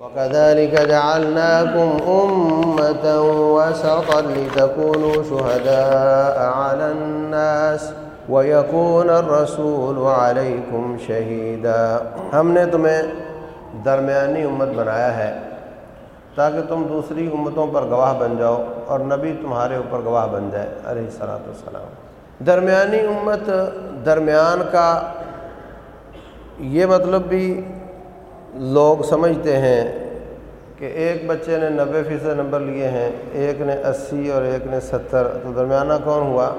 وكذلك جعلناكم أمة وسطا لتكونوا شهداء على الناس ويكون الرسول عليكم شهيدا۔ ہم نے تمہیں درمیانی امت بنایا ہے تاکہ تم دوسری امتوں پر گواہ بن جاؤ اور نبی تمہارے اوپر گواہ بن جائے۔ علیہ السلاۃ والسلام۔ درمیانی امت درمیان کا یہ مطلب بھی لوگ سمجھتے ہیں کہ ایک بچے نے نبے فیصد نمبر لیے ہیں، ایک نے اسی اور ایک نے ستر، تو درمیانہ کون ہوا؟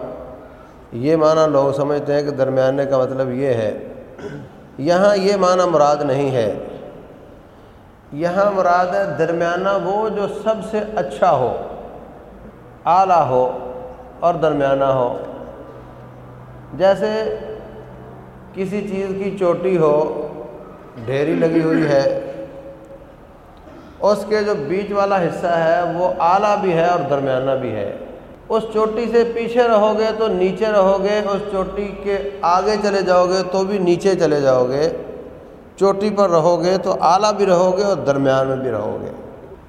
یہ معنی لوگ سمجھتے ہیں کہ درمیانے کا مطلب یہ ہے، یہاں یہ معنی مراد نہیں ہے۔ یہاں مراد ہے درمیانہ وہ جو سب سے اچھا ہو، اعلیٰ ہو اور درمیانہ ہو۔ جیسے کسی چیز کی چوٹی ہو ڈھیری لگی ہوئی ہے۔ اس کے جو بیچ والا حصہ ہے، وہ اعلیٰ بھی ہے اور درمیانہ بھی ہے۔ اس چوٹی سے پیچھے رہو گے تو نیچے رہو گے اس چوٹی کے آگے چلے جاؤ گے تو بھی نیچے چلے جاؤ گے چوٹی پر رہو گے تو اعلیٰ بھی رہو گے اور درمیان میں بھی رہو گے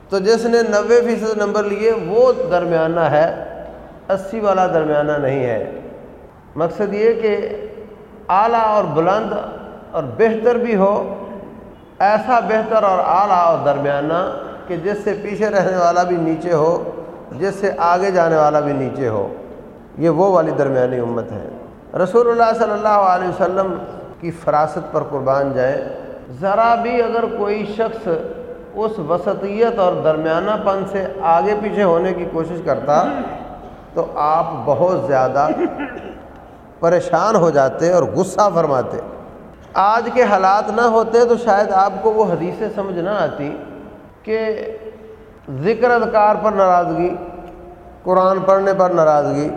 تو جس نے نوے فیصد نمبر لیے، وہ درمیانہ ہے۔ اسی والا درمیانہ نہیں ہے۔ مقصد یہ کہ اعلیٰ اور بلند اور بہتر بھی ہو۔ ایسا بہتر اور اعلیٰ اور درمیانہ کہ جس سے پیچھے رہنے والا بھی نیچے ہو، جس سے آگے جانے والا بھی نیچے ہو، یہ وہ والی درمیانی امت ہے۔ رسول اللہ صلی اللہ علیہ وسلم کی فراست پر قربان جائے ذرا بھی اگر کوئی شخص اس وسطیت اور درمیانہ پن سے آگے پیچھے ہونے کی کوشش کرتا، تو آپ بہت زیادہ پریشان ہو جاتے اور غصہ فرماتے۔ آج کے حالات نہ ہوتے تو شاید آپ کو وہ حدیثیں سمجھ نہ آتی کہ ذکر اذکار پر ناراضگی، قرآن پڑھنے پر ناراضگی،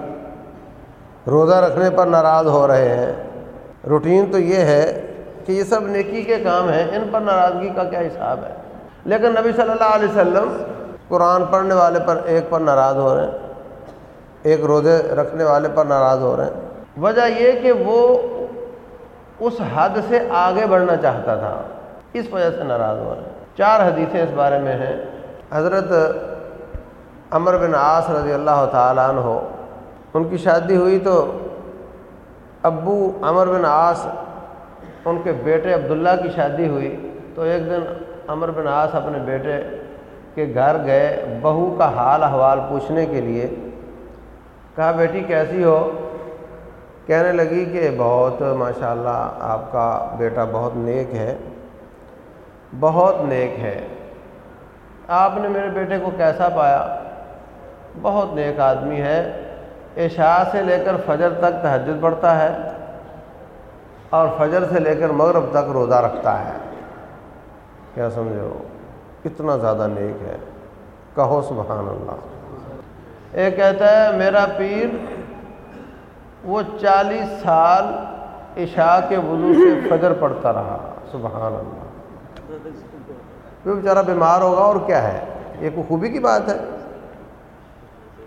روزہ رکھنے پر ناراض ہو رہے ہیں۔ روٹین تو یہ ہے کہ یہ سب نیکی کے کام ہیں، ان پر ناراضگی کا کیا حساب ہے؟ لیکن نبی صلی اللہ علیہ وسلم قرآن پڑھنے والے پر ایک پر ناراض ہو رہے ہیں، ایک روزے رکھنے والے پر ناراض ہو رہے ہیں۔ وجہ یہ کہ وہ اس حد سے آگے بڑھنا چاہتا تھا۔ اس وجہ سے ناراض ہو رہے ہیں چار حدیثیں اس بارے میں ہیں۔ حضرت عمر بن عاص رضی اللہ تعالیٰ عنہ ہو ان کی شادی ہوئی تو ابو عمر بن عاص، ان کے بیٹے عبداللہ کی شادی ہوئی۔ تو ایک دن عمر بن عاص اپنے بیٹے کے گھر گئے۔ بہو کا حال احوال پوچھنے کے لیے کہا، بیٹی کیسی ہو؟ کہنے لگی کہ بہت ماشاء اللہ آپ کا بیٹا بہت نیک ہے، بہت نیک ہے۔ آپ نے میرے بیٹے کو کیسا پایا؟ بہت نیک آدمی ہے۔ عشاء سے لے کر فجر تک تہجد پڑھتا ہے اور فجر سے لے کر مغرب تک روزہ رکھتا ہے۔ کیا سمجھو اتنا زیادہ نیک ہے۔ کہو سبحان اللہ۔ ایک کہتا ہے، میرا پیر وہ چالیس سال عشاء کے وضو سے فجر پڑتا رہا، سبحان اللہ۔ کوئی بیچارہ بیمار ہوگا اور کیا ہے؟ یہ کوئی خوبی کی بات ہے؟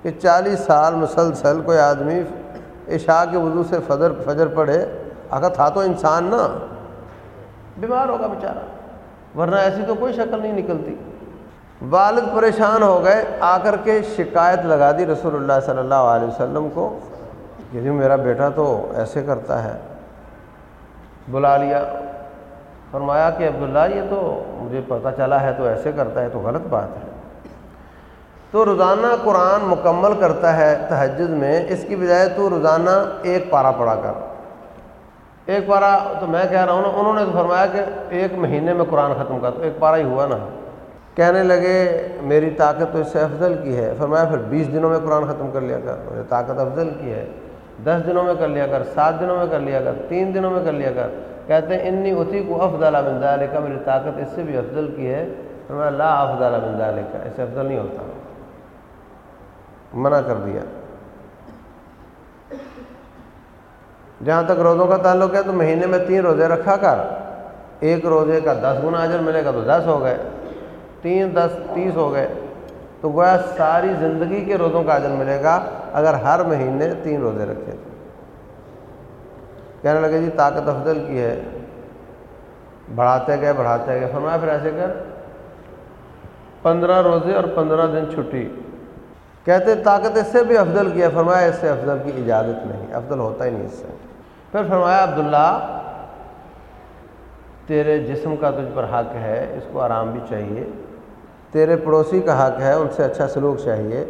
کہ چالیس سال مسلسل کوئی آدمی عشاء کے وضو سے فجر فجر پڑھے، اگر تھا تو انسان نا بیمار ہوگا بیچارہ ورنہ ایسی تو کوئی شکل نہیں نکلتی۔ والد پریشان ہو گئے، آ کر کے شکایت لگا دی رسول اللہ صلی اللہ علیہ وسلم کو۔ کہ جی میرا بیٹا تو ایسے کرتا ہے۔ بلا لیا۔ فرمایا کہ عبداللہ، یہ تو مجھے پتہ چلا ہے، تو ایسے کرتا ہے، تو غلط بات ہے۔ تو روزانہ قرآن مکمل کرتا ہے تہجد میں، اس کی بجائے تو روزانہ ایک پارا پڑھا کر۔ ایک پارا تو میں کہہ رہا ہوں نا، انہوں نے تو فرمایا کہ ایک مہینے میں قرآن ختم کر تو ایک پارا ہی ہوا نا۔ کہنے لگے، میری طاقت تو اس سے افضل کی ہے۔ فرمایا پھر بیس دنوں میں قرآن ختم کر لیا کر میری طاقت افضل کی ہے۔ دس دنوں میں کر لیا کر، سات دنوں میں کر لیا کر، تین دنوں میں کر لیا کر۔ کہتے ہیں، انی اسی کو افضل من کا میری طاقت اس سے بھی افضل کی ہے۔ فرمایا، لا افضل من کا اس سے افضل نہیں ہوتا۔ منع کر دیا۔ جہاں تک روزوں کا تعلق ہے، تو مہینے میں تین روزے رکھا کر۔ ایک روزے کا دس گنا اجر ملے گا تو دس ہو گئے۔ تین دس، تیس ہو گئے۔ تو گویا ساری زندگی کے روزوں کا اجر ملے گا اگر ہر مہینے تین روزے رکھے۔ تو کہنے لگے جی طاقت افضل کی ہے۔ بڑھاتے گئے بڑھاتے گئے۔ فرمایا پھر ایسے کر۔ پندرہ روزے اور پندرہ دن چھٹی۔ کہتے طاقت اس سے بھی افضل کیا فرمایا اس سے افضل کی اجازت نہیں، افضل ہوتا ہی نہیں اس سے۔ پھر فرمایا عبداللہ، تیرے جسم کا تجھ پر حق ہے، اس کو آرام بھی چاہیے۔ تیرے پڑوسی کا حق ہے، ان سے اچھا سلوک چاہیے۔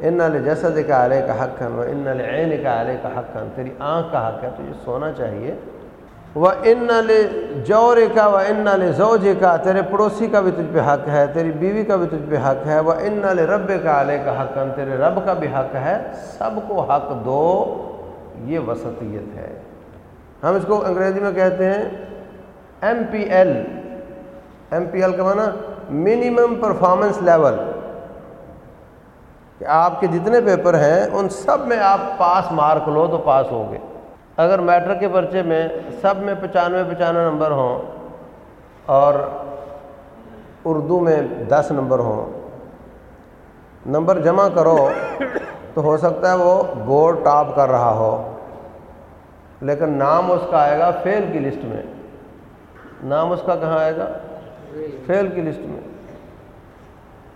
ان نل جسد کا علیہ کا حق کن و ان نل عین کا علیہ کا حق کن تیری آنکھ کا حق ہے، تجھے سونا چاہیے۔ وہ ان نل جور کا و ان نل زوج کا تیرے پڑوسی کا بھی تجھ پہ حق ہے، تیری بیوی کا بھی تجھ پہ حق ہے۔ وہ ان نل رب کا علیہ کا حق کن تیرے رب کا بھی حق ہے۔ سب کو حق دو، یہ وسطیت ہے۔ ہم اس کو انگریزی میں کہتے ہیں M P L. M P L کا مانا منیمم پرفارمنس لیول کہ آپ کے جتنے پیپر ہیں، ان سب میں آپ پاس مارک لو تو پاس ہوں گے۔ اگر میٹرک کے پرچے میں سب میں پچانوے پچانوے نمبر ہوں اور اردو میں دس نمبر ہوں، نمبر جمع کرو تو ہو سکتا ہے وہ بورڈ ٹاپ کر رہا ہو، لیکن نام اس کا آئے گا فیل کی لسٹ میں۔ نام اس کا کہاں آئے گا؟ فیل کی لسٹ میں۔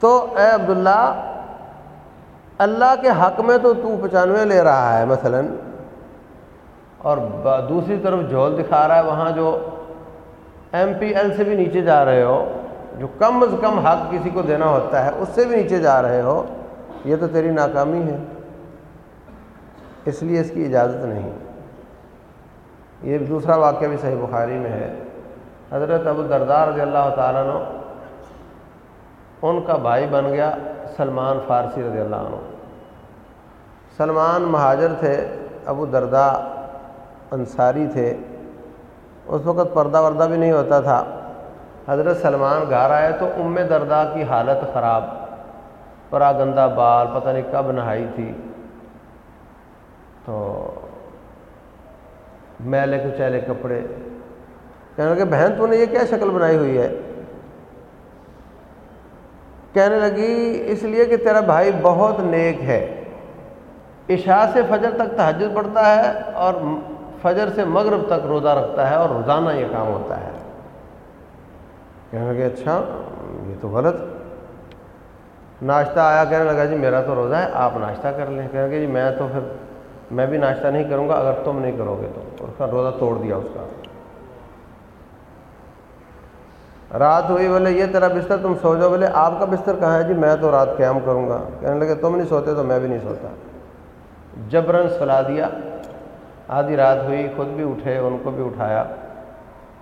تو اے عبداللہ، اللہ کے حق میں تو تو پچانوے لے رہا ہے مثلا، اور دوسری طرف جھول دکھا رہا ہے وہاں جو ایم پی ایل سے بھی نیچے جا رہے ہو، جو کم از کم حق کسی کو دینا ہوتا ہے، اس سے بھی نیچے جا رہے ہو، یہ تو تیری ناکامی ہے۔ اس لیے اس کی اجازت نہیں۔ یہ دوسرا واقعہ بھی صحیح بخاری میں ہے۔ حضرت ابو دردار رضی اللہ تعالیٰ عنہ، ان کا بھائی بن گیا سلمان فارسی رضی اللہ عنہ۔ سلمان مہاجر تھے، ابو دردا انصاری تھے۔ اس وقت پردہ وردہ بھی نہیں ہوتا تھا۔ حضرت سلمان گھر آئے تو ام دردا کی حالت خراب۔ پرا گندہ بال، پتہ نہیں کب نہائی تھی۔ تو میلے کچیلے کپڑے کہنے لگے، بہن، تو نے یہ کیا شکل بنائی ہوئی ہے؟ کہنے لگی، اس لیے کہ تیرا بھائی بہت نیک ہے۔ عشاء سے فجر تک تحجد پڑتا ہے اور فجر سے مغرب تک روزہ رکھتا ہے اور روزانہ یہ کام ہوتا ہے۔ کہنے لگے اچھا یہ تو غلط۔ ناشتہ آیا۔ کہنے لگا جی میرا تو روزہ ہے، آپ ناشتہ کر لیں۔ کہنے لگے جی میں تو پھر، میں بھی ناشتہ نہیں کروں گا، اگر تم نہیں کرو گے تو۔ اس کا روزہ توڑ دیا اس کا۔ رات ہوئی بولے، یہ تیرا بستر، تم سو جاؤ بولے، آپ کا بستر کہاں ہے؟ جی میں تو رات قیام کروں گا۔ کہنے لگے، تم نہیں سوتے تو میں بھی نہیں سوتا۔ جبرن سلا دیا۔ آدھی رات ہوئی، خود بھی اٹھے، ان کو بھی اٹھایا۔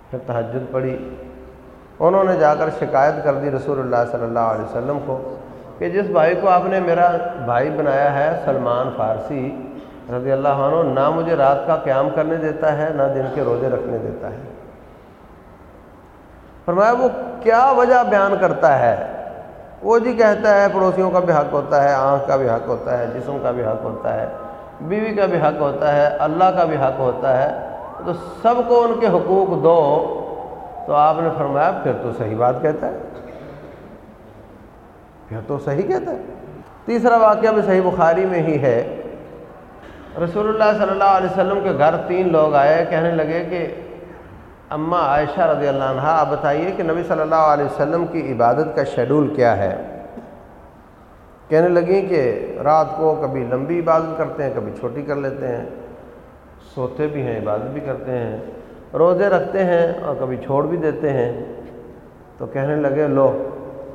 پھر تہجد پڑی انہوں نے جا کر شکایت کر دی رسول اللہ صلی اللہ علیہ وسلم کو کہ جس بھائی کو آپ نے میرا بھائی بنایا ہے، سلمان فارسی، رضی اللہ عنہ، نہ مجھے رات کا قیام کرنے دیتا ہے، نہ دن کے روزے رکھنے دیتا ہے۔ فرمایا، وہ کیا وجہ بیان کرتا ہے؟ وہ جی کہتا ہے، پڑوسیوں کا بھی حق ہوتا ہے، آنکھ کا بھی حق ہوتا ہے، جسم کا بھی حق ہوتا ہے، بیوی کا بھی حق ہوتا ہے، اللہ کا بھی حق ہوتا ہے۔ تو سب کو ان کے حقوق دو۔ تو آپ نے فرمایا، پھر تو صحیح بات کہتا ہے۔ پھر تو صحیح کہتا ہے۔ تیسرا واقعہ بھی صحیح بخاری میں ہی ہے۔ رسول اللہ صلی اللہ علیہ وسلم کے گھر تین لوگ آئے، کہنے لگے کہ اماں عائشہ رضی اللہ عنہ، آپ بتائیے کہ نبی صلی اللہ علیہ وسلم کی عبادت کا شیڈول کیا ہے؟ کہنے لگیں کہ رات کو کبھی لمبی عبادت کرتے ہیں، کبھی چھوٹی کر لیتے ہیں، سوتے بھی ہیں، عبادت بھی کرتے ہیں، روزے رکھتے ہیں اور کبھی چھوڑ بھی دیتے ہیں۔ تو کہنے لگے، لو،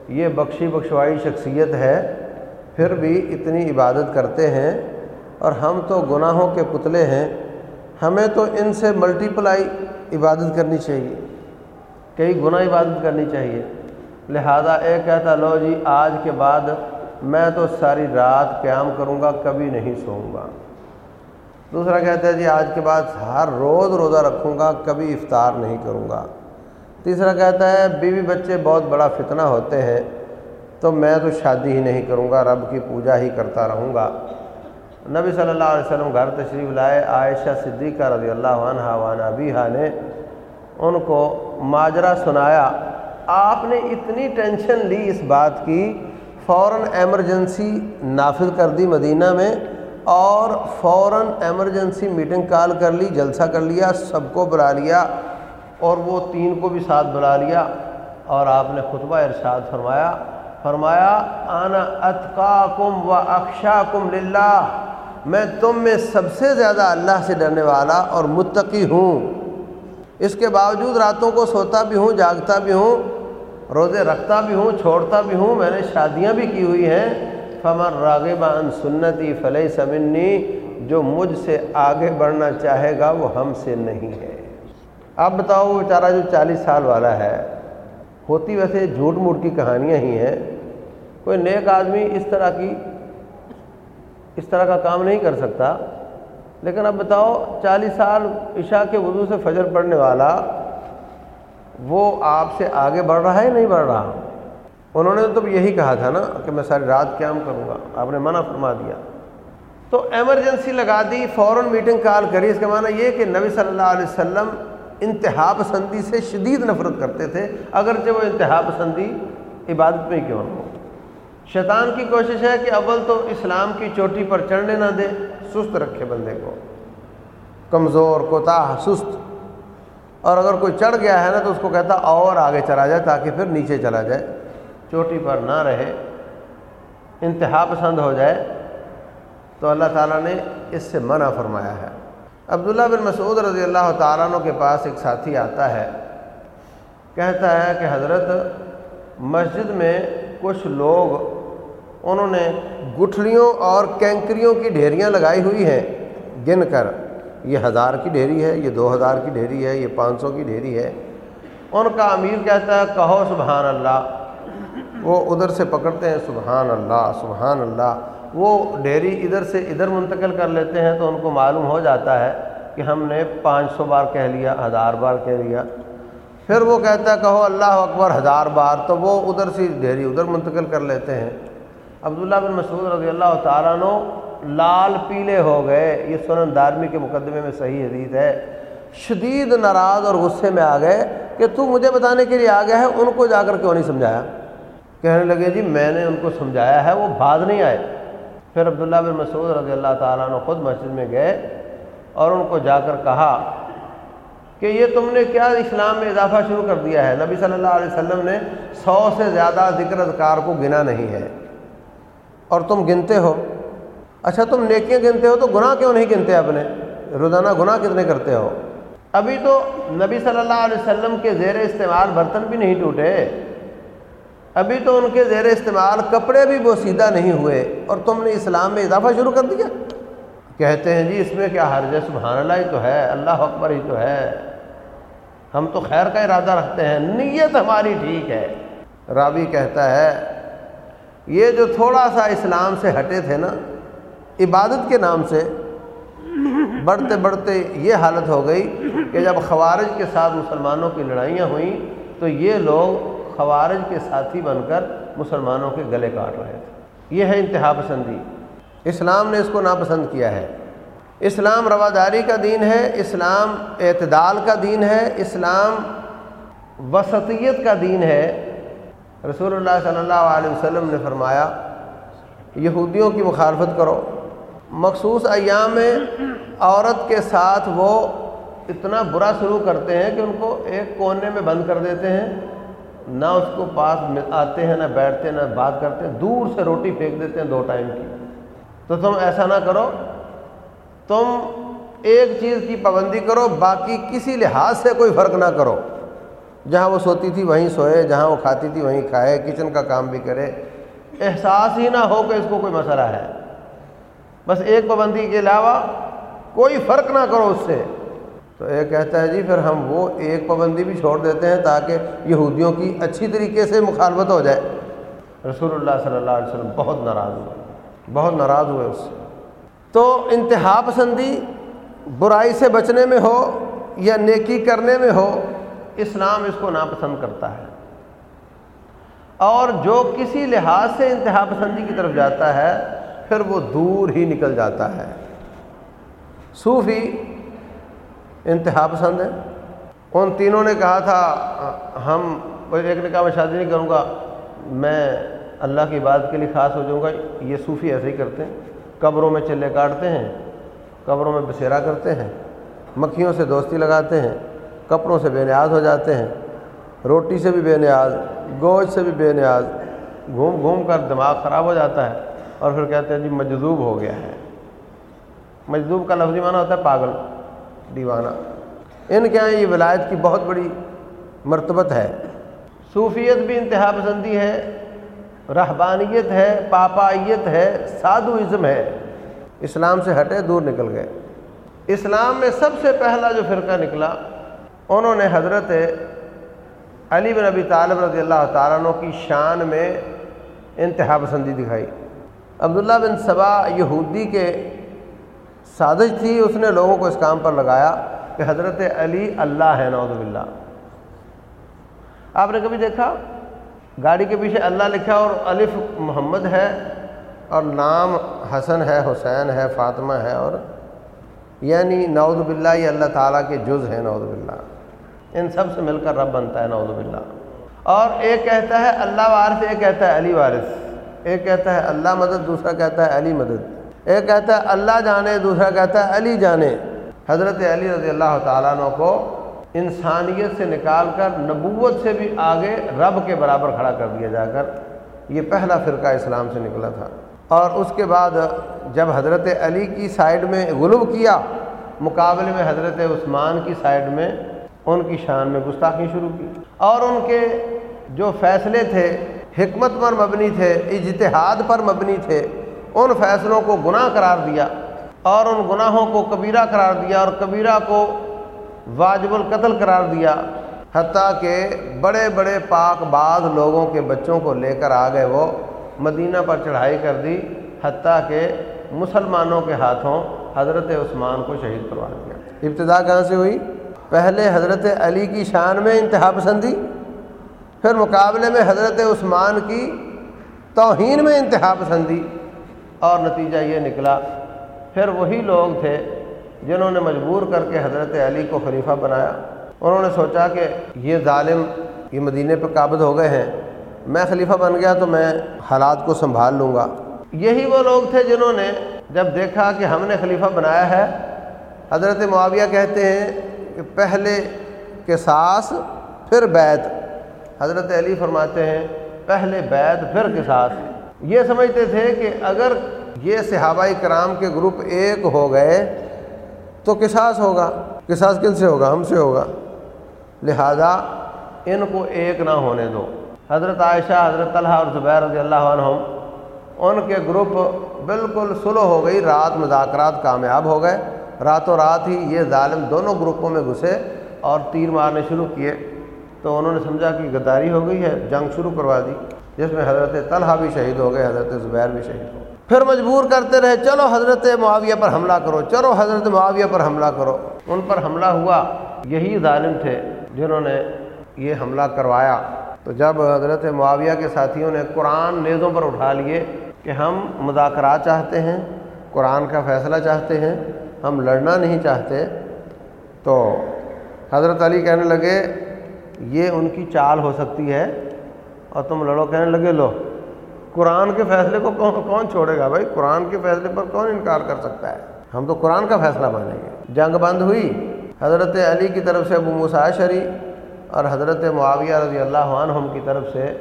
یہ بخشی بخشوائی شخصیت ہے، پھر بھی اتنی عبادت کرتے ہیں اور ہم تو گناہوں کے پتلے ہیں، ہمیں تو ان سے ملٹیپلائی عبادت کرنی چاہیے، کئی گنا عبادت کرنی چاہیے۔ لہذا ایک کہتا، لو جی آج کے بعد میں تو ساری رات قیام کروں گا، کبھی نہیں سوؤں گا۔ دوسرا کہتا ہے جی آج کے بعد ہر روز روزہ رکھوں گا، کبھی افطار نہیں کروں گا۔ تیسرا کہتا ہے، بیوی بچے بہت بڑا فتنہ ہوتے ہیں، تو میں تو شادی ہی نہیں کروں گا، رب کی پوجا ہی کرتا رہوں گا۔ نبی صلی اللہ علیہ وسلم گھر تشریف لائے، عائشہ صدیقہ رضی اللہ عنہ وان ابیہ نے ان کو ماجرہ سنایا، آپ نے اتنی ٹینشن لی اس بات کی، فوراً ایمرجنسی نافذ کر دی مدینہ میں اور فوراً ایمرجنسی میٹنگ کال کر لی، جلسہ کر لیا، سب کو بلا لیا اور وہ تین کو بھی ساتھ بلا لیا اور آپ نے خطبہ ارشاد فرمایا فرمایا، آنا اتقاکم و اخشاکم للہ۔ میں تم میں سب سے زیادہ اللہ سے ڈرنے والا اور متقی ہوں۔ اس کے باوجود راتوں کو سوتا بھی ہوں، جاگتا بھی ہوں، روزے رکھتا بھی ہوں، چھوڑتا بھی ہوں، میں نے شادیاں بھی کی ہوئی ہیں۔ فمر راغب ان سنتی فلح سمنی جو مجھ سے آگے بڑھنا چاہے گا وہ ہم سے نہیں ہے۔ اب بتاؤ، وہ بیچارہ جو چالیس سال والا ہے، ہوتی ویسے جھوٹ موٹ کی کہانیاں ہی ہیں۔ کوئی نیک آدمی اس طرح کی اس طرح کا کام نہیں کر سکتا۔ لیکن اب بتاؤ، چالیس سال عشاء کے وضو سے فجر پڑنے والا، وہ آپ سے آگے بڑھ رہا ہے نہیں بڑھ رہا؟ انہوں نے تو یہی کہا تھا نا کہ میں ساری رات قیام کروں گا۔ آپ نے منع فرما دیا۔ تو ایمرجنسی لگا دی، فوراً میٹنگ کال کری۔ اس کا معنی یہ کہ نبی صلی اللہ علیہ وسلم انتہا پسندی سے شدید نفرت کرتے تھے۔ اگرچہ وہ انتہا پسندی عبادت میں کیوں نہ ہو۔ شیطان کی کوشش ہے کہ اول تو اسلام کی چوٹی پر چڑھنے نہ دے، سست رکھے بندے کو۔ کمزور، کوتاہ، سست۔ اور اگر کوئی چڑھ گیا ہے نا تو اس کو کہتا اور آگے چلا جائے تاکہ پھر نیچے چلا جائے۔ چوٹی پر نہ رہے، انتہا پسند ہو جائے، تو اللہ تعالیٰ نے اس سے منع فرمایا ہے۔ عبداللہ بن مسعود رضی اللہ تعالیٰ عنہ کے پاس ایک ساتھی آتا ہے، کہتا ہے کہ حضرت مسجد میں کچھ لوگ انہوں نے گٹھڑیوں اور کینکریوں کی ڈھیریاں لگائی ہوئی ہیں، گن کر۔ یہ ہزار کی ڈھیری ہے، یہ دو ہزار کی ڈھیری ہے، یہ پانچ سو کی ڈھیری ہے۔ ان کا امیر کہتا ہے، کہو سبحان اللہ۔ وہ ادھر سے پکڑتے ہیں، سبحان اللہ سبحان اللہ۔ وہ ڈھیری ادھر سے ادھر منتقل کر لیتے ہیں تو ان کو معلوم ہو جاتا ہے کہ ہم نے پانچ سو بار کہہ لیا، ہزار بار کہہ لیا۔ پھر وہ کہتا ہے، کہو اللہ اکبر، ہزار بار۔ تو وہ ادھر سے ڈھیری ادھر منتقل کر لیتے ہیں۔ عبداللہ بن مسعود رضی اللہ تعالیٰ عنہ لال پیلے ہو گئے۔ یہ سنن دارمی کے مقدمے میں صحیح حدیث ہے۔ شدید ناراض اور غصے میں آ گئے کہ تو مجھے بتانے کے لیے آ گیا ہے، ان کو جا کر کیوں نہیں سمجھایا؟ کہنے لگے جی میں نے ان کو سمجھایا ہے، وہ بعد نہیں آئے۔ پھر عبداللہ بن مسعود رضی اللہ تعالیٰ عنہ خود مسجد میں گئے اور ان کو جا کر کہا کہ یہ تم نے کیا اسلام میں اضافہ شروع کر دیا ہے؟ نبی صلی اللہ علیہ وسلم نے سو سے زیادہ ذکر اذکار کو گنا نہیں ہے۔ اور تم گنتے ہو۔ اچھا تم نیکیاں گنتے ہو تو گناہ کیوں نہیں گنتے اپنے؟ روزانہ گناہ کتنے کرتے ہو؟ ابھی تو نبی صلی اللہ علیہ وسلم کے زیر استعمال برتن بھی نہیں ٹوٹے۔ ابھی تو ان کے زیر استعمال کپڑے بھی بوسیدہ نہیں ہوئے اور تم نے اسلام میں اضافہ شروع کر دیا۔ کہتے ہیں جی اس میں کیا حرج ہے سبحان اللہ ہی تو ہے، اللہ اکبر ہی تو ہے۔ ہم تو خیر کا ارادہ رکھتے ہیں، نیت ہماری ٹھیک ہے۔ راوی کہتا ہے یہ جو تھوڑا سا اسلام سے ہٹے تھے نا، عبادت کے نام سے بڑھتے بڑھتے یہ حالت ہو گئی کہ جب خوارج کے ساتھ مسلمانوں کی لڑائیاں ہوئیں تو یہ لوگ خوارج کے ساتھی بن کر مسلمانوں کے گلے کاٹ رہے تھے۔ یہ ہے انتہا پسندی۔ اسلام نے اس کو ناپسند کیا ہے۔ اسلام رواداری کا دین ہے، اسلام اعتدال کا دین ہے، اسلام وسطیت کا دین ہے۔ رسول اللہ صلی اللہ علیہ وسلم نے فرمایا، یہودیوں کی مخالفت کرو۔ مخصوص ایام میں عورت کے ساتھ وہ اتنا برا سلوک کرتے ہیں کہ ان کو ایک کونے میں بند کر دیتے ہیں۔ نہ اس کو پاس آتے ہیں، نہ بیٹھتے ہیں نہ بات کرتے ہیں دور سے روٹی پھینک دیتے ہیں دو ٹائم کی۔ تو تم ایسا نہ کرو۔ تم ایک چیز کی پابندی کرو، باقی کسی لحاظ سے کوئی فرق نہ کرو۔ جہاں وہ سوتی تھی وہیں سوئے، جہاں وہ کھاتی تھی وہیں کھائے، کچن کا کام بھی کرے۔ احساس ہی نہ ہو کہ اس کو کوئی مسئلہ ہے۔ بس ایک پابندی کے علاوہ کوئی فرق نہ کرو اس سے۔ تو ایک کہتا ہے جی پھر ہم وہ ایک پابندی بھی چھوڑ دیتے ہیں تاکہ یہودیوں کی اچھی طریقے سے مخالفت ہو جائے۔ رسول اللہ صلی اللہ علیہ وسلم بہت ناراض ہوئے۔ بہت ناراض ہوئے اس سے۔ تو انتہا پسندی برائی سے بچنے میں ہو یا نیکی کرنے میں ہو اسلام اس کو ناپسند کرتا ہے۔ اور جو کسی لحاظ سے انتہا پسندی کی طرف جاتا ہے، پھر وہ دور ہی نکل جاتا ہے۔ صوفی انتہا پسند ہے۔ ان تینوں نے کہا تھا، ہم ایک نے کہا، میں شادی نہیں کروں گا، میں اللہ کی بات کے لیے خاص ہو جاؤں گا۔ یہ صوفی ایسے ہی کرتے ہیں۔ قبروں میں چلے کاٹتے ہیں، قبروں میں بسیرا کرتے ہیں، مکھیوں سے دوستی لگاتے ہیں۔ کپڑوں سے بے نیاز ہو جاتے ہیں، روٹی سے بھی بے نیاز، گوشت سے بھی بے نیاز، گھوم گھوم کر دماغ خراب ہو جاتا ہے اور پھر کہتے ہیں جی مجذوب ہو گیا ہے۔ مجذوب کا لفظی معنی ہوتا ہے پاگل، دیوانہ۔ ان کے یہاں یہ ولایت کی بہت بڑی مرتبت ہے۔ صوفیت بھی انتہا پسندی ہے، رہبانیت ہے، پاپائیت ہے، سادھوازم ہے۔ اسلام سے ہٹے، دور نکل گئے۔ اسلام میں سب سے پہلا جو فرقہ نکلا انہوں نے حضرت علی بن ابی طالب رضی اللہ تعالیٰ عنہ کی شان میں انتہا پسندی دکھائی۔ عبداللہ بن صبا یہودی کے سازش تھی، اس نے لوگوں کو اس کام پر لگایا کہ حضرت علی اللہ ہے نعوذ باللہ۔ آپ نے کبھی دیکھا؟ گاڑی کے پیچھے اللہ لکھا اور الف محمد ہے اور نام حسن ہے، حسین ہے، فاطمہ ہے اور یعنی نعوذ باللہ، یہ اللہ تعالیٰ کے جز ہیں، نعوذ باللہ۔ ان سب سے مل کر رب بنتا ہے، نعوذ باللہ۔ اور ایک کہتا ہے، اللہ وارث، ایک کہتا ہے، علی وارث۔ ایک کہتا ہے، اللہ مدد، دوسرا کہتا ہے، علی مدد۔ ایک کہتا ہے، اللہ جانے، دوسرا کہتا ہے، علی جانے۔ حضرت علی رضی اللہ تعالیٰ عنہ کو انسانیت سے نکال کر، نبوت سے بھی آگے رب کے برابر کھڑا کر دیا جا کر، یہ پہلا فرقہ اسلام سے نکلا تھا۔ اور اس کے بعد جب حضرت علی کی سائڈ میں غلب کیا، مقابلے میں حضرت عثمان کی سائڈ میں ان کی شان میں گستاخی شروع کی۔ اور ان کے جو فیصلے تھے، حکمت پر مبنی تھے، اجتہاد پر مبنی تھے، ان فیصلوں کو گناہ قرار دیا۔ اور ان گناہوں کو کبیرہ قرار دیا اور کبیرہ کو واجب القتل قرار دیا۔ حتیٰ کہ بڑے بڑے پاک بعض لوگوں کے بچوں کو لے کر آ گئے وہ مدینہ پر چڑھائی کر دی۔ حتیٰ کہ مسلمانوں کے ہاتھوں حضرت عثمان کو شہید کروا دیا۔ ابتدا کہاں سے ہوئی؟ پہلے حضرت علی کی شان میں انتہا پسندی پھر مقابلے میں حضرت عثمان کی توہین میں انتہا پسندی اور نتیجہ یہ نکلا، پھر وہی لوگ تھے جنہوں نے مجبور کر کے حضرت علی کو خلیفہ بنایا۔ انہوں نے سوچا کہ یہ ظالم یہ مدینے پہ قابض ہو گئے ہیں، میں خلیفہ بن گیا تو میں حالات کو سنبھال لوں گا۔ یہی وہ لوگ تھے جنہوں نے جب دیکھا کہ ہم نے خلیفہ بنایا ہے، حضرت معاویہ کہتے ہیں کہ پہلے کے ساس پھر بیت۔ حضرت علی فرماتے ہیں، پہلے بیت پھر کے ساس۔ یہ سمجھتے تھے کہ اگر یہ صحابہ کرام کے گروپ ایک ہو گئے تو کساس ہوگا۔ کساس کن سے ہوگا؟ ہم سے ہوگا۔ لہذا ان کو ایک نہ ہونے دو۔ حضرت عائشہ، حضرت طلحہ اور زبیر رضی اللہ عنہ ان کے گروپ بالکل سلو ہو گئی، رات مذاکرات کامیاب ہو گئے۔ راتوں رات ہی یہ ظالم دونوں گروپوں میں گھسے اور تیر مارنے شروع کیے۔ تو انہوں نے سمجھا کہ غداری ہو گئی ہے، جنگ شروع کروا دی، جس میں حضرت طلحہ بھی شہید ہو گئے، حضرت زبیر بھی شہید ہو گئے۔ پھر مجبور کرتے رہے، چلو حضرت معاویہ پر حملہ کرو، چلو حضرت معاویہ پر حملہ کرو۔ ان پر حملہ ہوا، یہی ظالم تھے جنہوں نے یہ حملہ کروایا۔ تو جب حضرت معاویہ کے ساتھیوں نے قرآن نیزوں پر اٹھا لیے کہ ہم مذاکرات چاہتے ہیں، قرآن کا فیصلہ چاہتے ہیں ہم لڑنا نہیں چاہتے، تو حضرت علی کہنے لگے، یہ ان کی چال ہو سکتی ہے۔ اور تم لڑو، کہنے لگے، لو۔ قرآن کے فیصلے کو کون کون چھوڑے گا بھائی؟ قرآن کے فیصلے پر کون انکار کر سکتا ہے؟ ہم تو قرآن کا فیصلہ مانیں گے۔ جنگ بند ہوئی۔ حضرت علی کی طرف سے ابو مساشری اور حضرت معاویہ رضی اللہ عنہم کی طرف سے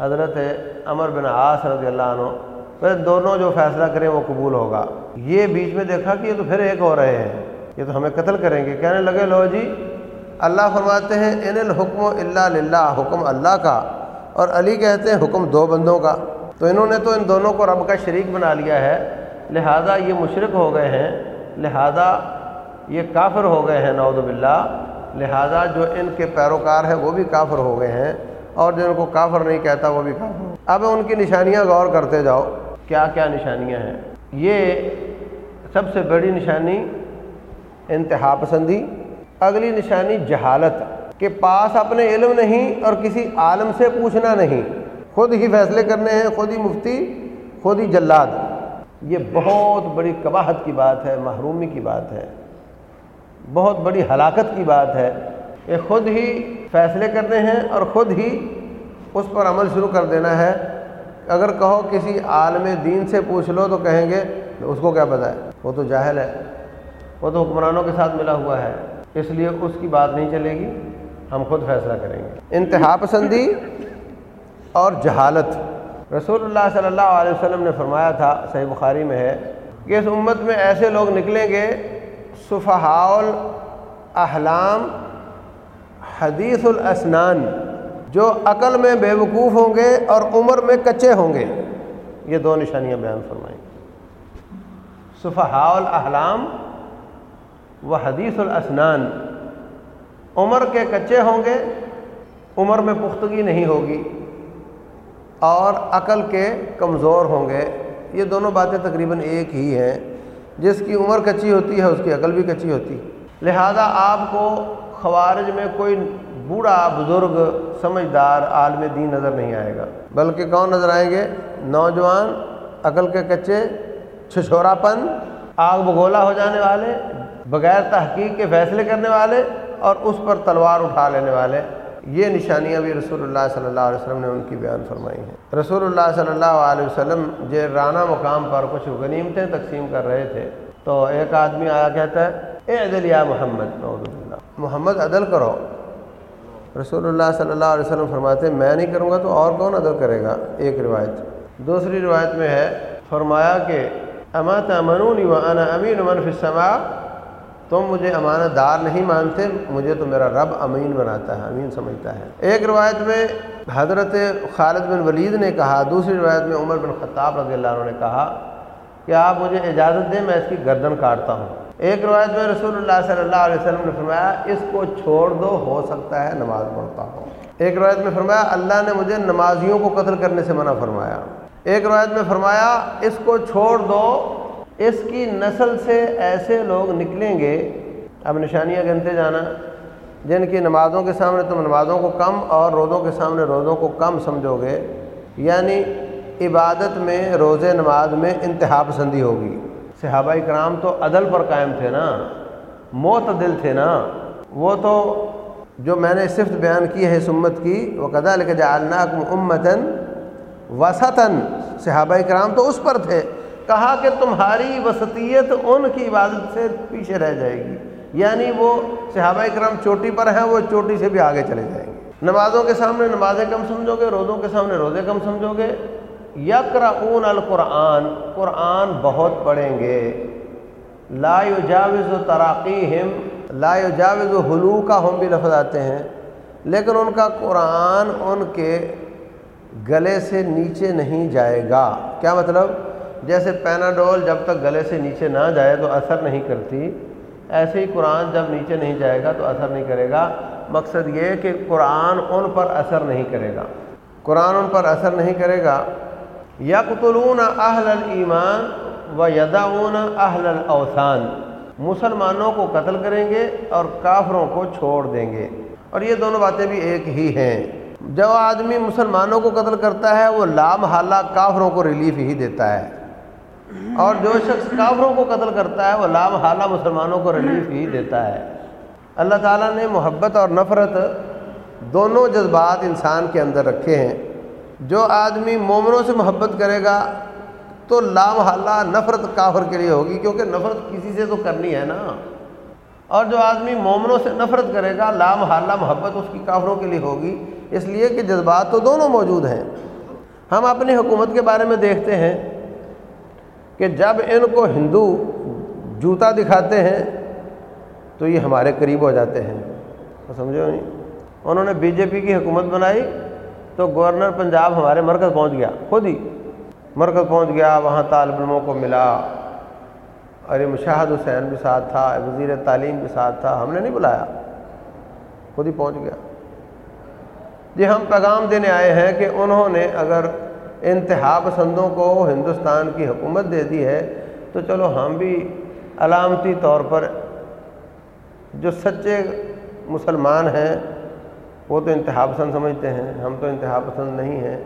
حضرت عمر بن عاص رضی اللہ عنہ پھر دونوں جو فیصلہ کریں وہ قبول ہوگا۔ یہ بیچ میں دیکھا کہ یہ تو پھر ایک ہو رہے ہیں۔ یہ تو ہمیں قتل کریں گے۔ کہنے لگے، لو جی اللہ فرماتے ہیں، ان الحکم اللہ للہ، حکم اللہ کا۔ اور علی کہتے ہیں، حکم دو بندوں کا۔ تو انہوں نے تو ان دونوں کو رب کا شریک بنا لیا ہے۔ لہٰذا یہ مشرق ہو گئے ہیں۔ لہذا یہ کافر ہو گئے ہیں، نعوذ باللہ۔ لہذا جو ان کے پیروکار ہیں، وہ بھی کافر ہو گئے ہیں۔ اور جو ان کو کافر نہیں کہتا، وہ بھی کافر اب ان کی نشانیاں غور کرتے جاؤ۔ کیا کیا نشانیاں ہیں۔ یہ سب سے بڑی نشانی انتہا پسندی، اگلی نشانی جہالت، کہ پاس اپنے علم نہیں اور کسی عالم سے پوچھنا نہیں۔ خود ہی فیصلے کرنے ہیں، خود ہی مفتی، خود ہی جلاد۔ یہ بہت بڑی کباہت کی بات ہے، محرومی کی بات ہے۔ بہت بڑی ہلاکت کی بات ہے۔ کہ خود ہی فیصلے کرنے ہیں اور خود ہی اس پر عمل شروع کر دینا ہے۔ اگر کہو کسی عالم دین سے پوچھ لو تو کہیں گے اس کو کیا پتہ ہے؟ وہ تو جاہل ہے۔ وہ تو حکمرانوں کے ساتھ ملا ہوا ہے۔ اس لیے اس کی بات نہیں چلے گی۔ ہم خود فیصلہ کریں گے۔ انتہا پسندی اور جہالت۔ رسول اللہ صلی اللہ علیہ وسلم نے فرمایا تھا، صحیح بخاری میں ہے، کہ اس امت میں ایسے لوگ نکلیں گے صفحاء احلام، حدیث الاسنان۔ جو عقل میں بے وقوف ہوں گے اور عمر میں کچے ہوں گے۔ یہ دو نشانیاں بیان فرمائیں۔ صفحاء الاحلام و حدیث الاسنان۔ عمر کے کچے ہوں گے، عمر میں پختگی نہیں ہوگی، اور عقل کے کمزور ہوں گے۔ یہ دونوں باتیں تقریباً ایک ہی ہیں۔ جس کی عمر کچی ہوتی ہے، اس کی عقل بھی کچی ہوتی۔ لہذا آپ کو خوارج میں کوئی بوڑھا بزرگ سمجھدار عالم دین نظر نہیں آئے گا۔ بلکہ کون نظر آئیں گے؟ نوجوان، عقل کے کچے چھچھورا پن آگ بگولا ہو جانے والے، بغیر تحقیق کے فیصلے کرنے والے اور اس پر تلوار اٹھا لینے والے۔ یہ نشانیاں بھی رسول اللہ صلی اللہ علیہ وسلم نے ان کی بیان فرمائی ہیں۔ رسول اللہ صلی اللہ علیہ وسلم جو رانا مقام پر کچھ غنیمتیں تقسیم کر رہے تھے، تو ایک آدمی آیا کہتا ہے اے عدل یا محمد محمد عدل کرو۔ رسول اللہ صلی اللہ علیہ وسلم فرماتے ہیں میں نہیں کروں گا تو اور کون عدل کرے گا؟ ایک روایت۔ دوسری روایت میں ہے، فرمایا کہ، اما تمنون و انا امین من فی السماء۔ تم مجھے امانت دار نہیں مانتے، مجھے تو میرا رب امین بناتا ہے، امین سمجھتا ہے۔ ایک روایت میں حضرت خالد بن ولید نے کہا، دوسری روایت میں عمر بن خطاب رضی اللہ عنہ نے کہا کہ آپ مجھے اجازت دیں، میں اس کی گردن کاٹتا ہوں۔ ایک روایت میں رسول اللہ صلی اللہ علیہ وسلم نے فرمایا، اس کو چھوڑ دو، ہو سکتا ہے نماز پڑھتا ہوں۔ ایک روایت میں فرمایا، اللہ نے مجھے نمازیوں کو قتل کرنے سے منع فرمایا۔ ایک روایت میں فرمایا، اس کو چھوڑ دو، اس کی نسل سے ایسے لوگ نکلیں گے۔ اب نشانیاں گنتے جانا، جن کی نمازوں کے سامنے تم نمازوں کو کم اور روزوں کے سامنے روزوں کو کم سمجھو گے یعنی عبادت میں، روزے نماز میں انتہا پسندی ہوگی۔ صحابہ کرام تو عدل پر قائم تھے نا، معتدل تھے نا۔ وہ تو جو میں نے صفت بیان کی ہے سمت کی وہ قدا لکھ جالناک امتن وسطن صحابہ کرام تو اس پر تھے۔ کہا کہ تمہاری وسطیت ان کی عبادت سے پیچھے رہ جائے گی۔ یعنی وہ صحابہ کرام چوٹی پر ہیں، وہ چوٹی سے بھی آگے چلے جائیں گے۔ نمازوں کے سامنے نمازیں کم سمجھو گے، روزوں کے سامنے روزے کم سمجھو گے۔ یکرعون القرآن، قرآن بہت پڑھیں گے۔ لا یجاوز و تراقی ہم لا یجاوز و حلو کا ہم بھی لفظ آتے ہیں، لیکن ان کا قرآن ان کے گلے سے نیچے نہیں جائے گا۔ کیا مطلب؟ جیسے پیناڈول جب تک گلے سے نیچے نہ جائے تو اثر نہیں کرتی۔ ایسے ہی قرآن جب نیچے نہیں جائے گا تو اثر نہیں کرے گا۔ مقصد یہ کہ قرآن ان پر اثر نہیں کرے گا۔ قرآن ان پر اثر نہیں کرے گا۔ یقتلون اہل الایمان و یدعون اہل الاوثان۔ مسلمانوں کو قتل کریں گے اور کافروں کو چھوڑ دیں گے۔ اور یہ دونوں باتیں بھی ایک ہی ہیں۔ جو آدمی مسلمانوں کو قتل کرتا ہے، وہ لام حالہ کافروں کو ریلیف ہی دیتا ہے۔ اور جو شخص کافروں کو قتل کرتا ہے، وہ لام حالہ مسلمانوں کو ریلیف ہی دیتا ہے۔ اللہ تعالیٰ نے محبت اور نفرت دونوں جذبات انسان کے اندر رکھے ہیں۔ جو آدمی مومنوں سے محبت کرے گا تو لام حالہ نفرت کافر کے لیے ہوگی، کیونکہ نفرت کسی سے تو کرنی ہے نا۔ اور جو آدمی مومنوں سے نفرت کرے گا، لام حالہ محبت اس کی کافروں کے لیے ہوگی، اس لیے کہ جذبات تو دونوں موجود ہیں۔ ہم اپنی حکومت کے بارے میں دیکھتے ہیں کہ جب ان کو ہندو جوتا دکھاتے ہیں، تو یہ ہمارے قریب ہو جاتے ہیں۔ سمجھو نہیں؟ انہوں نے بی جے پی کی حکومت بنائی تو گورنر پنجاب ہمارے مرکز پہنچ گیا، خود ہی۔ مرکز پہنچ گیا، وہاں طالب علموں کو ملا۔ اور یہ مشاہد حسین بھی ساتھ تھا، وزیر تعلیم بھی ساتھ تھا، ہم نے نہیں بلایا۔ خود ہی پہنچ گیا۔ جی ہم پیغام دینے آئے ہیں کہ انہوں نے اگر انتہا پسندوں کو ہندوستان کی حکومت دے دی ہے، تو چلو ہم بھی علامتی طور پر جو سچے مسلمان ہیں وہ تو انتہا پسند سمجھتے ہیں، ہم تو انتہا پسند نہیں ہیں۔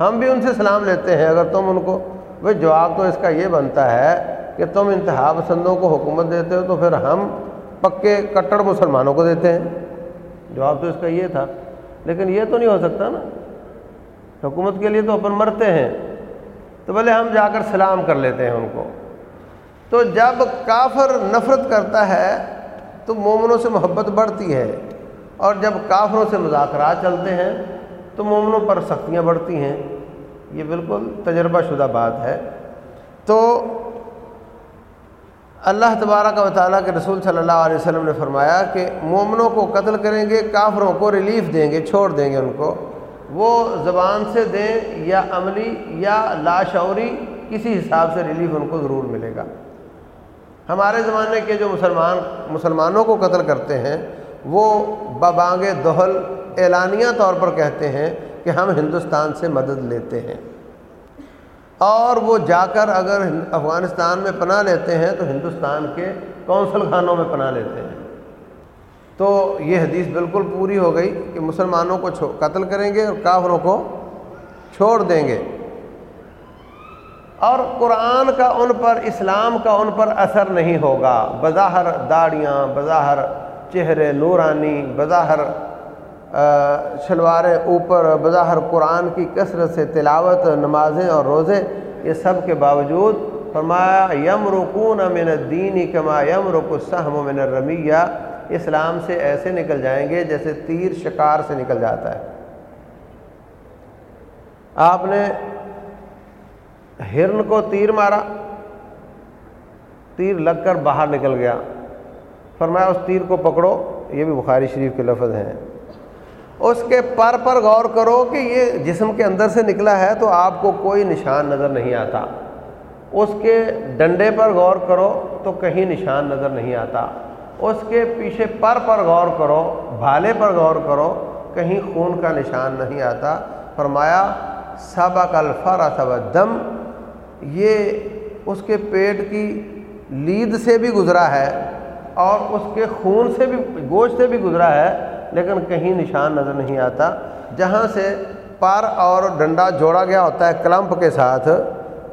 ہم بھی ان سے سلام لیتے ہیں، اگر تم ان کو بھائی جواب تو اس کا یہ بنتا ہے کہ تم انتہا پسندوں کو حکومت دیتے ہو تو پھر ہم پکے کٹڑ مسلمانوں کو دیتے ہیں۔ جواب تو اس کا یہ تھا۔ لیکن یہ تو نہیں ہو سکتا نا۔ حکومت کے لیے تو اپن مرتے ہیں، تو بھلے ہم جا کر سلام کر لیتے ہیں ان کو۔ تو جب کافر نفرت کرتا ہے تو مومنوں سے محبت بڑھتی ہے۔ اور جب کافروں سے مذاکرات چلتے ہیں تو مومنوں پر سختیاں بڑھتی ہیں۔ یہ بالکل تجربہ شدہ بات ہے۔ تو اللہ تبارہ کا تعالیٰ کے رسول صلی اللہ علیہ وسلم نے فرمایا کہ مومنوں کو قتل کریں گے، کافروں کو ریلیف دیں گے، چھوڑ دیں گے ان کو۔ وہ زبان سے دیں یا عملی یا لاشعوری کسی حساب سے ریلیف ان کو ضرور ملے گا۔ ہمارے زمانے کے جو مسلمان، مسلمانوں کو قتل کرتے ہیں وہ ببانگ دہل اعلانیہ طور پر کہتے ہیں کہ ہم ہندوستان سے مدد لیتے ہیں۔ اور وہ جا کر اگر افغانستان میں پناہ لیتے ہیں تو ہندوستان کے کونسل خانوں میں پناہ لیتے ہیں۔ تو یہ حدیث بالکل پوری ہو گئی کہ مسلمانوں کو قتل کریں گے اور کافروں کو چھوڑ دیں گے۔ اور قرآن کا ان پر، اسلام کا ان پر اثر نہیں ہوگا۔ بظاہر داڑیاں، بظاہر چہرے نورانی، بظاہر شلواریں اوپر، بظاہر قرآن کی کثرت سے تلاوت، نمازیں اور روزے، یہ سب کے باوجود فرمایا یم رکون امن دینی کما یم رک السحم من الرمیہ، اسلام سے ایسے نکل جائیں گے جیسے تیر شکار سے نکل جاتا ہے۔ آپ نے ہرن کو تیر مارا، تیر لگ کر باہر نکل گیا۔ فرمایا، اس تیر کو پکڑو، یہ بھی بخاری شریف کے لفظ ہیں۔ اس کے پر پر غور کرو کہ یہ جسم کے اندر سے نکلا ہے تو آپ کو کوئی نشان نظر نہیں آتا۔ اس کے ڈنڈے پر غور کرو تو کہیں نشان نظر نہیں آتا۔ اس کے پیچھے پر پر غور کرو، بھالے پر غور کرو، کہیں خون کا نشان نہیں آتا۔ فرمایا، سبق الفرا سب دم، یہ اس کے پیٹ کی لید سے بھی گزرا ہے۔ اور اس کے خون سے بھی، گوشت سے بھی گزرا ہے، لیکن کہیں نشان نظر نہیں آتا۔ جہاں سے پر اور ڈنڈا جوڑا گیا ہوتا ہے کلمپ کے ساتھ،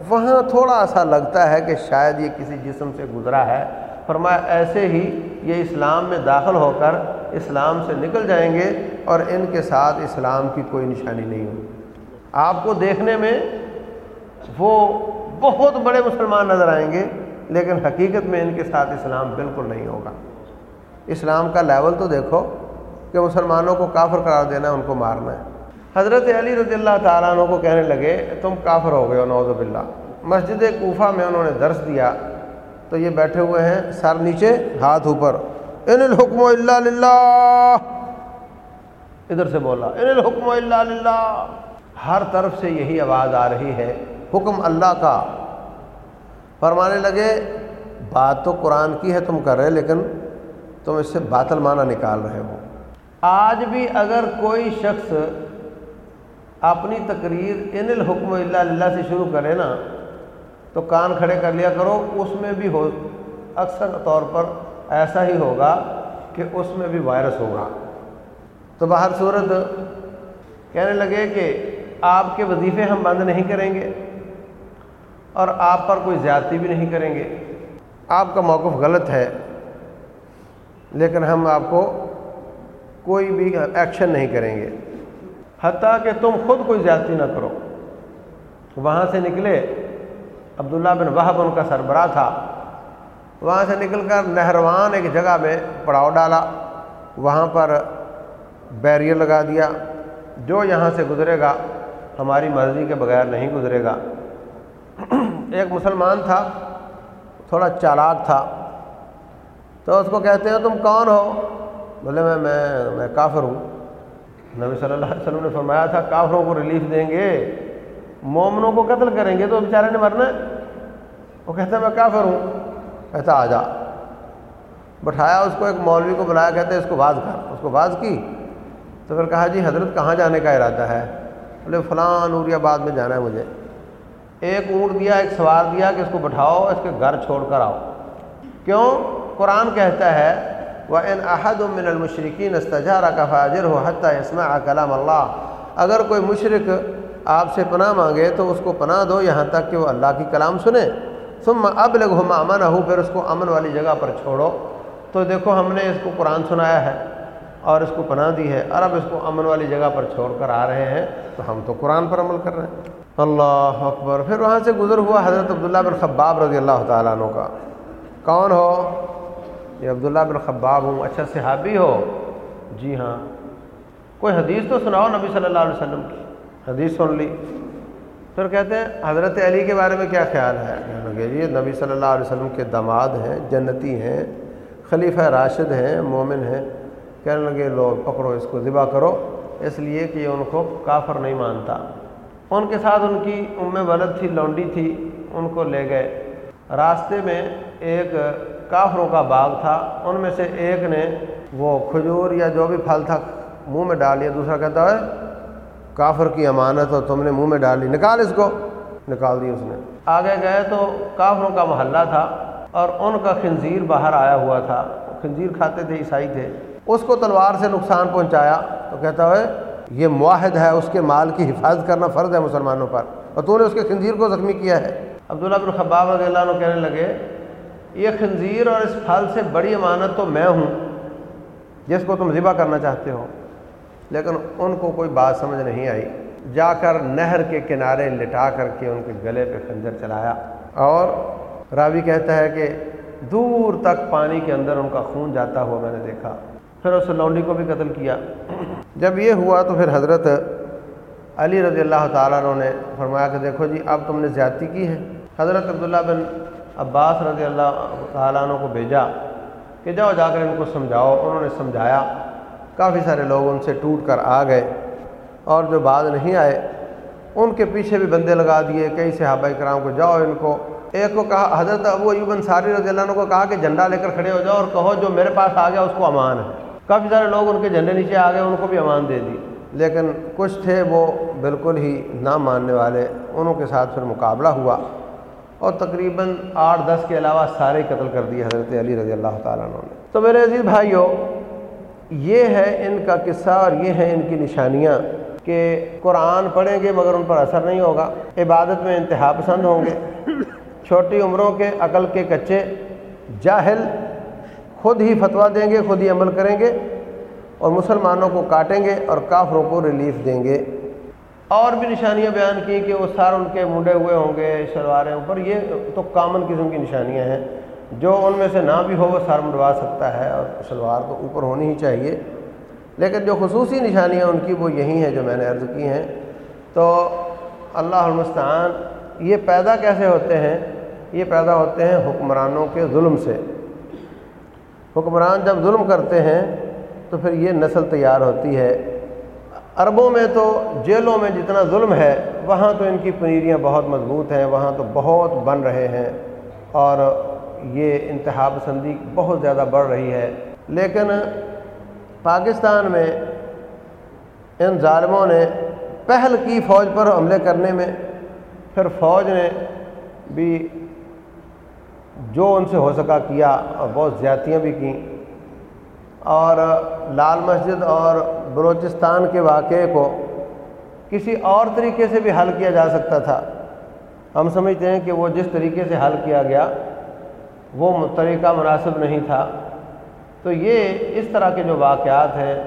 وہاں تھوڑا سا لگتا ہے کہ شاید یہ کسی جسم سے گزرا ہے۔ فرمایا، ایسے ہی یہ اسلام میں داخل ہو کر اسلام سے نکل جائیں گے اور ان کے ساتھ اسلام کی کوئی نشانی نہیں ہوگی۔ آپ کو دیکھنے میں وہ بہت بڑے مسلمان نظر آئیں گے۔ لیکن حقیقت میں ان کے ساتھ اسلام بالکل نہیں ہوگا۔ اسلام کا لیول تو دیکھو کہ مسلمانوں کو کافر قرار دینا ہے، ان کو مارنا ہے۔ حضرت علی رضی اللہ تعالیٰ عنہ کو کہنے لگے، تم کافر ہو گئے ہو نوز باللہ۔ مسجد کوفہ میں انہوں نے درس دیا، تو یہ بیٹھے ہوئے ہیں، سر نیچے، ہاتھ اوپر۔ ان الحکم اللہ للہ۔ ادھر سے بولا، ان الحکم اللہ للہ۔ ہر طرف سے یہی آواز آ رہی ہے، حکم اللہ کا۔ فرمانے لگے، بات تو قرآن کی ہے، تم کر رہے لیکن تم اس سے باطل معنی نکال رہے ہو۔ آج بھی اگر کوئی شخص اپنی تقریر ان الحکم اللہ اللہ سے شروع کرے نا، تو کان کھڑے کر لیا کرو، اس میں بھی ہو، اکثر طور پر ایسا ہی ہوگا کہ اس میں بھی وائرس ہوگا۔ تو باہر صورت کہنے لگے کہ آپ کے وظیفے ہم بند نہیں کریں گے۔ اور آپ پر کوئی زیادتی بھی نہیں کریں گے۔ آپ کا موقف غلط ہے، لیکن ہم آپ کو کوئی بھی ایکشن نہیں کریں گے۔ حتیٰ کہ تم خود کوئی زیادتی نہ کرو۔ وہاں سے نکلے، عبداللہ بن وحب ان کا سربراہ تھا۔ وہاں سے نکل کر نہروان ایک جگہ میں پڑاؤ ڈالا۔ وہاں پر بیریئر لگا دیا۔ جو یہاں سے گزرے گا، ہماری مرضی کے بغیر نہیں گزرے گا۔ ایک مسلمان تھا، تھوڑا چالاک تھا، تو اس کو کہتے ہیں تم کون ہو؟ بولے، میں میں میں کافر ہوں. نبی صلی اللہ علیہ وسلم نے فرمایا تھا، کافروں کو ریلیف دیں گے، مومنوں کو قتل کریں گے، تو بیچارے نے مرنا وہ کہتے ہیں، میں کافر ہوں. کہتا، آ جا. بٹھایا اس کو، ایک مولوی کو بلایا، کہتے ہیں، اس کو باز کر۔ اس کو باز کی؟ تو پھر کہا جی حضرت کہاں جانے کا ارادہ ہے؟ بولے، فلاں نوری آباد میں جانا ہے مجھے۔ ایک اونٹ دیا، ایک سوار دیا کہ اس کو بٹھاؤ، اس کے گھر چھوڑ کر آؤ۔ کیوں؟ قرآن کہتا ہے وہ ان احد من المشرقین استجارہ کا فاجر ہو حتیٰ اسمع کلام اللہ اگر کوئی مشرق آپ سے پناہ مانگے تو اس کو پناہ دو یہاں تک کہ وہ اللہ کی کلام سنے۔ ثم اب لگ ہم امن ہو پھر اس کو امن والی جگہ پر چھوڑو۔ تو دیکھو، ہم نے اس کو قرآن سنایا ہے اور اس کو پناہ دی ہے۔ اور اب اس کو امن والی جگہ پر چھوڑ کر آ رہے ہیں۔ تو ہم تو قرآن پر عمل کر رہے ہیں۔ اللہ اکبر۔ پھر وہاں سے گزر ہوا حضرت عبداللہ بن خباب رضی اللہ تعالیٰ عنہ کا۔ کون ہو؟ یہ عبداللہ بن خباب ہوں اچھا صحابی ہو؟ جی ہاں۔ کوئی حدیث تو سناؤ نبی صلی اللہ علیہ وسلم کی۔ حدیث سن لی۔ پھر کہتے ہیں، حضرت علی کے بارے میں کیا خیال ہے؟ یہ نبی صلی اللہ علیہ وسلم کے دماد ہیں، جنتی ہیں، خلیفہ راشد ہیں، مومن ہیں۔ کہنے لگے، لوگ پکڑو اس کو، ذبح کرو۔ اس لیے کہ یہ ان کو کافر نہیں مانتا۔ ان کے ساتھ ان کی ام ولد تھی، لونڈی تھی، ان کو لے گئے۔ راستے میں ایک کافروں کا باغ تھا۔ ان میں سے ایک نے وہ کھجور یا جو بھی پھل تھا منہ میں ڈال لیا۔ دوسرا کہتا ہے، کافر کی امانت اور تم نے منہ میں ڈال لی، نکال اس کو۔ نکال دی اس نے۔ آگے گئے تو کافروں کا محلہ تھا اور ان کا خنزیر باہر آیا ہوا تھا۔ خنزیر کھاتے تھے، عیسائی تھے۔ اس کو تلوار سے نقصان پہنچایا تو کہتا ہے یہ معاہد ہے، اس کے مال کی حفاظت کرنا فرض ہے مسلمانوں پر۔ اور تو نے اس کے خنزیر کو زخمی کیا ہے۔ عبداللہ بن خباب رضی اللہ عنہ کہنے لگے، یہ خنزیر اور اس پھل سے بڑی امانت تو میں ہوں، جس کو تم ذبح کرنا چاہتے ہو، لیکن ان کو کوئی بات سمجھ نہیں آئی۔ جا کر نہر کے کنارے لٹا کر کے ان کے گلے پہ خنجر چلایا۔ اور راوی کہتا ہے کہ دور تک پانی کے اندر ان کا خون جاتا ہوا میں نے دیکھا۔ پھر اس لونڈی کو بھی قتل کیا۔ جب یہ ہوا تو پھر حضرت علی رضی اللہ تعالیٰ عنہ نے فرمایا کہ دیکھو جی اب تم نے زیادتی کی ہے۔ حضرت عبداللہ بن عباس رضی اللہ تعالیٰ عنہ کو بھیجا کہ جاؤ، جا کر ان کو سمجھاؤ۔ انہوں نے سمجھایا۔ کافی سارے لوگ ان سے ٹوٹ کر آ گئے اور جو بعد نہیں آئے، ان کے پیچھے بھی بندے لگا دیے۔ کئی صحابہ کرام کو جاؤ ان کو۔ ایک کو کہا، حضرت ابو ایوب انصاری رضی اللہ عنہ کو کہا کہ جھنڈا لے کر کھڑے ہو جاؤ اور کہو، جو میرے پاس آ گیا، اس کو امان ہے۔ کافی سارے لوگ ان کے جھنڈے نیچے آ گئے، ان کو بھی امان دے دی۔ لیکن کچھ تھے وہ بالکل ہی نہ ماننے والے، انہوں کے ساتھ پھر مقابلہ ہوا۔ اور تقریباً آٹھ دس کے علاوہ سارے قتل کر دیے حضرت علی رضی اللہ تعالیٰ عنہ نے۔ تو میرے عزیز بھائیوں یہ ہے ان کا قصہ اور یہ ہے ان کی نشانیاں کہ قرآن پڑھیں گے مگر ان پر اثر نہیں ہوگا۔ عبادت میں انتہا پسند ہوں گے۔ چھوٹی عمروں کے عقل کے کچے جاہل خود ہی فتویٰ دیں گے، خود ہی عمل کریں گے اور مسلمانوں کو کاٹیں گے اور کافروں کو ریلیف دیں گے۔ اور بھی نشانیاں بیان کی کہ وہ سار ان کے منڈے ہوئے ہوں گے، شلواریں اوپر، یہ تو کامن قسم کی نشانیاں ہیں۔ جو ان میں سے نہ بھی ہو، وہ سر منڈوا سکتا ہے اور شلوار تو اوپر ہونی ہی چاہیے۔ لیکن جو خصوصی نشانیاں ان کی، وہ یہی ہیں جو میں نے عرض کی ہیں۔ تو اللہ المستعان، یہ پیدا کیسے ہوتے ہیں؟ یہ پیدا ہوتے ہیں حکمرانوں کے ظلم سے۔ حکمران جب ظلم کرتے ہیں تو پھر یہ نسل تیار ہوتی ہے۔ عربوں میں تو جیلوں میں جتنا ظلم ہے، وہاں تو ان کی پنیریاں بہت مضبوط ہیں، وہاں تو بہت بن رہے ہیں اور یہ انتہا پسندی بہت زیادہ بڑھ رہی ہے۔ لیکن پاکستان میں ان ظالموں نے پہل کی فوج پر حملے کرنے میں، پھر فوج نے بھی جو ان سے ہو سکا کیا، اور بہت زیادتیاں بھی کیں۔ اور لال مسجد اور بلوچستان کے واقعے کو کسی اور طریقے سے بھی حل کیا جا سکتا تھا۔ ہم سمجھتے ہیں کہ وہ جس طریقے سے حل کیا گیا، وہ طریقہ مناسب نہیں تھا۔ تو یہ اس طرح کے جو واقعات ہیں،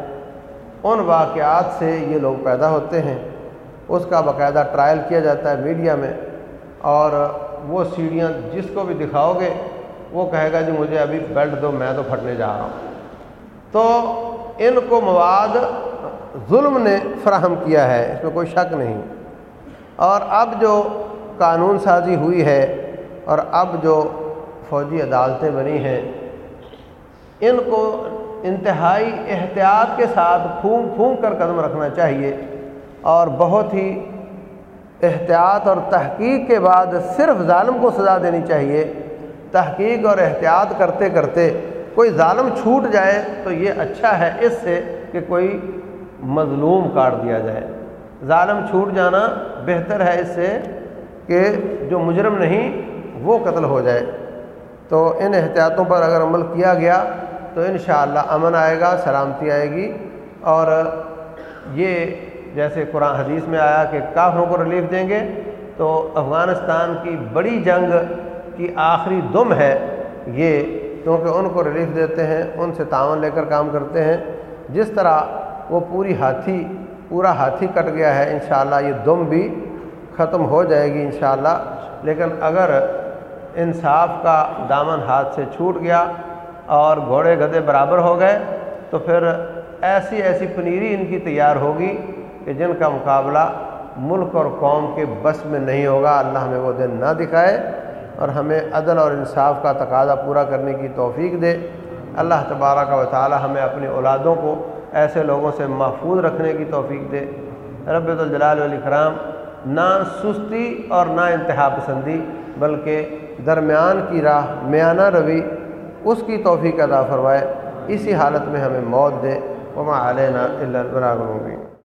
ان واقعات سے یہ لوگ پیدا ہوتے ہیں۔ اس کا باقاعدہ ٹرائل کیا جاتا ہے میڈیا میں۔ اور وہ سیڑھیاں جس کو بھی دکھاؤ گے، وہ کہے گا جی مجھے ابھی بیلٹ دو، میں تو پھٹنے جا رہا ہوں۔ تو ان کو مواد ظلم نے فراہم کیا ہے، اس میں کوئی شک نہیں۔ اور اب جو قانون سازی ہوئی ہے اور اب جو فوجی عدالتیں بنی ہیں، ان کو انتہائی احتیاط کے ساتھ پھونک پھونک کر قدم رکھنا چاہیے اور بہت ہی احتیاط اور تحقیق کے بعد صرف ظالم کو سزا دینی چاہیے۔ تحقیق اور احتیاط کرتے کرتے کوئی ظالم چھوٹ جائے تو یہ اچھا ہے اس سے کہ کوئی مظلوم کاٹ دیا جائے۔ ظالم چھوٹ جانا بہتر ہے اس سے کہ جو مجرم نہیں، وہ قتل ہو جائے۔ تو ان احتیاطوں پر اگر عمل کیا گیا تو انشاءاللہ امن آئے گا، سلامتی آئے گی اور یہ جیسے قرآن حدیث میں آیا کہ کافروں کو ریلیف دیں گے، تو افغانستان کی بڑی جنگ کی آخری دم ہے یہ، کیونکہ ان کو ریلیف دیتے ہیں، ان سے تعاون لے کر کام کرتے ہیں۔ جس طرح وہ پوری ہاتھی، پورا ہاتھی کٹ گیا ہے، انشاءاللہ یہ دم بھی ختم ہو جائے گی انشاءاللہ۔ لیکن اگر انصاف کا دامن ہاتھ سے چھوٹ گیا اور گھوڑے گدے برابر ہو گئے، تو پھر ایسی ایسی پنیری ان کی تیار ہوگی کہ جن کا مقابلہ ملک اور قوم کے بس میں نہیں ہوگا، اللہ ہمیں وہ دن نہ دکھائے اور ہمیں عدل اور انصاف کا تقاضا پورا کرنے کی توفیق دے۔ اللہ تبارہ کا تعالی ہمیں اپنی اولادوں کو ایسے لوگوں سے محفوظ رکھنے کی توفیق دے۔ رب الجلال والاکرام نہ سستی اور نہ انتہا پسندی، بلکہ درمیان کی راہ میانہ روی اس کی توفیق ادا فرمائے۔ اسی حالت میں ہمیں موت دے۔ وما علینا الا البلاغ المبین۔